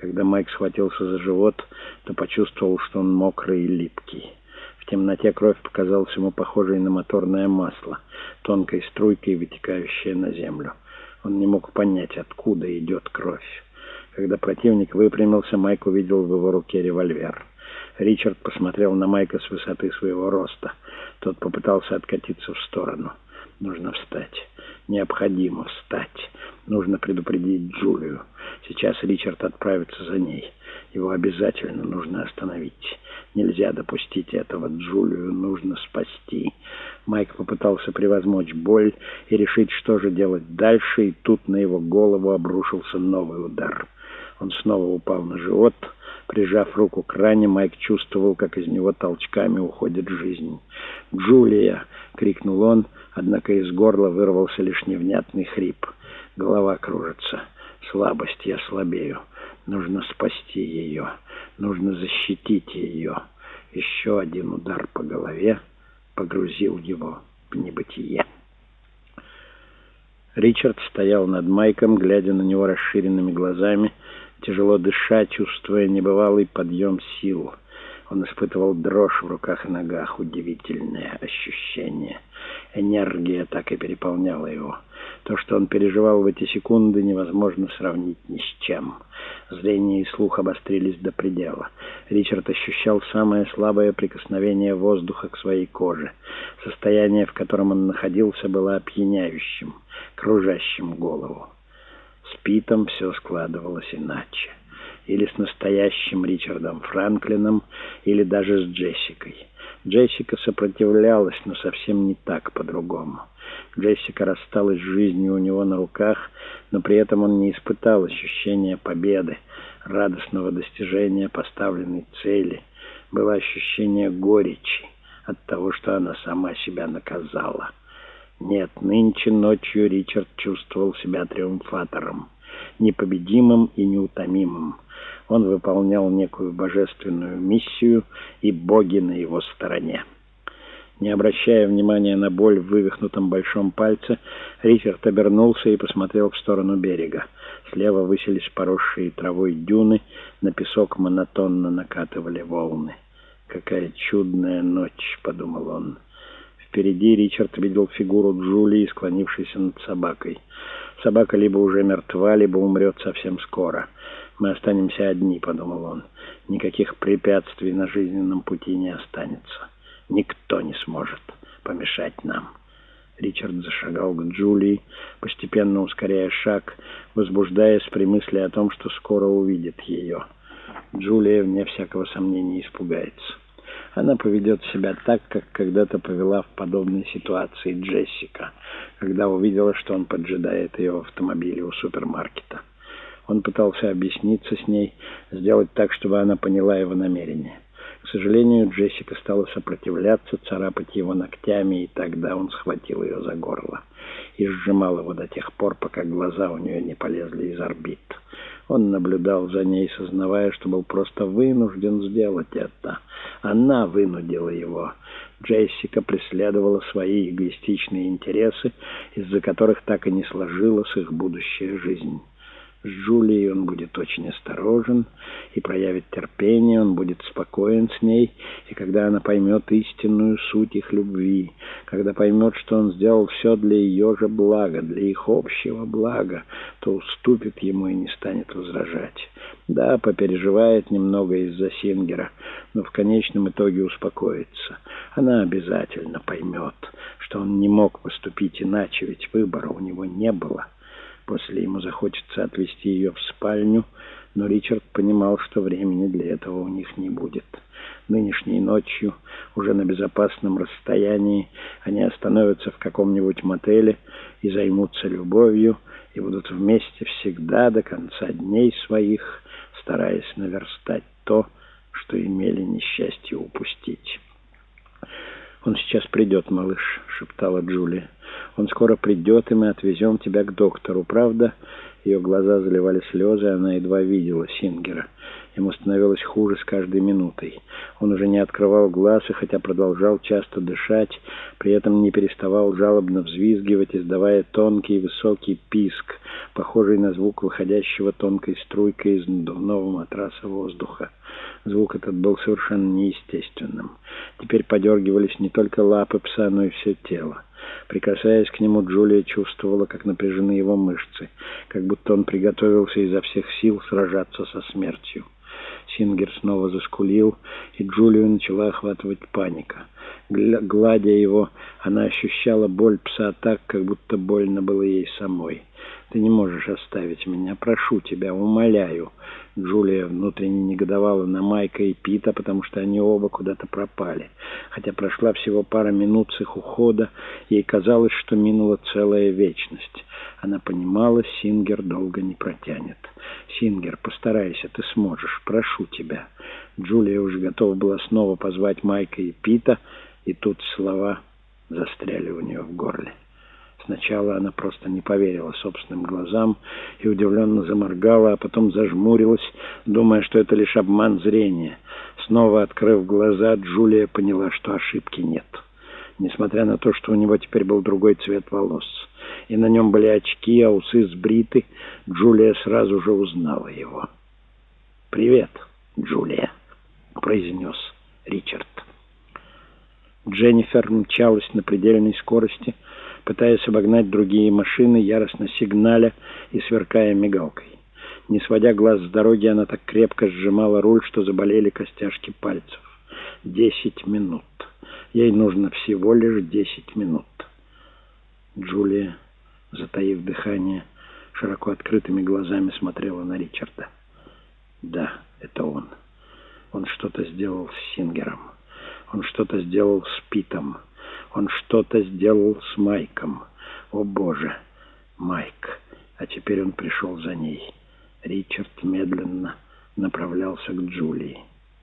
Когда Майк схватился за живот, то почувствовал, что он мокрый и липкий. В темноте кровь показалась ему похожей на моторное масло, тонкой струйкой, вытекающей на землю. Он не мог понять, откуда идет кровь. Когда противник выпрямился, Майк увидел в его руке револьвер. Ричард посмотрел на Майка с высоты своего роста. Тот попытался откатиться в сторону. Нужно встать. Необходимо встать. Нужно предупредить Джулию. Сейчас Ричард отправится за ней. Его обязательно нужно остановить. Нельзя допустить этого. Джулию нужно спасти. Майк попытался превозмочь боль и решить, что же делать дальше, и тут на его голову обрушился новый удар. Он снова упал на живот. Прижав руку к ране, Майк чувствовал, как из него толчками уходит жизнь. «Джулия!» — крикнул он, однако из горла вырвался лишь невнятный хрип. Голова кружится. Слабость, я слабею. Нужно спасти ее. Нужно защитить ее. Еще один удар по голове погрузил его в небытие. Ричард стоял над Майком, глядя на него расширенными глазами, тяжело дыша, чувствуя небывалый подъем сил. Он испытывал дрожь в руках и ногах, удивительное ощущение. Энергия так и переполняла его. То, что он переживал в эти секунды, невозможно сравнить ни с чем. Зрение и слух обострились до предела. Ричард ощущал самое слабое прикосновение воздуха к своей коже. Состояние, в котором он находился, было опьяняющим, кружащим голову. С Питом все складывалось иначе. Или с настоящим Ричардом Франклином, или даже с Джессикой. Джессика сопротивлялась, но совсем не так, по-другому. Джессика рассталась с жизнью у него на руках, но при этом он не испытал ощущения победы, радостного достижения поставленной цели. Было ощущение горечи от того, что она сама себя наказала. Нет, нынче ночью Ричард чувствовал себя триумфатором, непобедимым и неутомимым. Он выполнял некую божественную миссию, и боги на его стороне. Не обращая внимания на боль в вывихнутом большом пальце, Ричард обернулся и посмотрел в сторону берега. Слева высились поросшие травой дюны, на песок монотонно накатывали волны. «Какая чудная ночь!» — подумал он. Впереди Ричард видел фигуру Джулии, склонившейся над собакой. Собака либо уже мертва, либо умрет совсем скоро. «Мы останемся одни», — подумал он. «Никаких препятствий на жизненном пути не останется. Никто не сможет помешать нам». Ричард зашагал к Джулии, постепенно ускоряя шаг, возбуждаясь при мысли о том, что скоро увидит ее. Джулия, вне всякого сомнения, испугается. Она поведет себя так, как когда-то повела в подобной ситуации Джессика, когда увидела, что он поджидает ее в автомобиле у супермаркета. Он пытался объясниться с ней, сделать так, чтобы она поняла его намерение. К сожалению, Джессика стала сопротивляться, царапать его ногтями, и тогда он схватил ее за горло и сжимал его до тех пор, пока глаза у нее не полезли из орбит. Он наблюдал за ней, сознавая, что был просто вынужден сделать это. Она вынудила его. Джессика преследовала свои эгоистичные интересы, из-за которых так и не сложилась их будущая жизнь. С Джулией он будет очень осторожен и проявит терпение, он будет спокоен с ней, и когда она поймет истинную суть их любви, когда поймет, что он сделал все для ее же блага, для их общего блага, то уступит ему и не станет возражать. Да, попереживает немного из-за Сингера, но в конечном итоге успокоится. Она обязательно поймет, что он не мог поступить иначе, ведь выбора у него не было. После ему захочется отвезти ее в спальню, но Ричард понимал, что времени для этого у них не будет. Нынешней ночью, уже на безопасном расстоянии, они остановятся в каком-нибудь мотеле и займутся любовью, и будут вместе всегда до конца дней своих, стараясь наверстать то, что имели несчастье упустить. «Он сейчас придет, малыш», — шептала Джулия. «Он скоро придет, и мы отвезем тебя к доктору. Правда, Ее глаза заливали слезы, она едва видела Сингера. Ему становилось хуже с каждой минутой. Он уже не открывал глаз и, хотя продолжал часто дышать, при этом не переставал жалобно взвизгивать, издавая тонкий высокий писк, похожий на звук выходящего тонкой струйкой из надувного матраса воздуха. Звук этот был совершенно неестественным. Теперь подергивались не только лапы пса, но и все тело. Прикасаясь к нему, Джулия чувствовала, как напряжены его мышцы, как будто он приготовился изо всех сил сражаться со смертью. Сингер снова заскулил, и Джулию начала охватывать паника. Гладя его, она ощущала боль пса так, как будто больно было ей самой. «Ты не можешь оставить меня. Прошу тебя, умоляю». Джулия внутренне негодовала на Майка и Пита, потому что они оба куда-то пропали. Хотя прошла всего пара минут с их ухода, ей казалось, что минула целая вечность. Она понимала, Сингер долго не протянет. «Сингер, постарайся, ты сможешь. Прошу тебя». Джулия уже готова была снова позвать Майка и Пита, и тут слова застряли у нее в горле. Сначала она просто не поверила собственным глазам и удивленно заморгала, а потом зажмурилась, думая, что это лишь обман зрения. Снова открыв глаза, Джулия поняла, что ошибки нет. Несмотря на то, что у него теперь был другой цвет волос, и на нем были очки, а усы сбриты, Джулия сразу же узнала его. «Привет, Джулия», — произнес Ричард. Дженнифер мчалась на предельной скорости, пытаясь обогнать другие машины, яростно сигналя и сверкая мигалкой. Не сводя глаз с дороги, она так крепко сжимала руль, что заболели костяшки пальцев. Десять минут. Ей нужно всего лишь десять минут. Джулия, затаив дыхание, широко открытыми глазами смотрела на Ричарда. Да, это он. Он что-то сделал с Сингером. Он что-то сделал с Питом. Он что-то сделал с Майком. О, Боже! Майк. А теперь он пришел за ней. Ричард медленно направлялся к Джулии.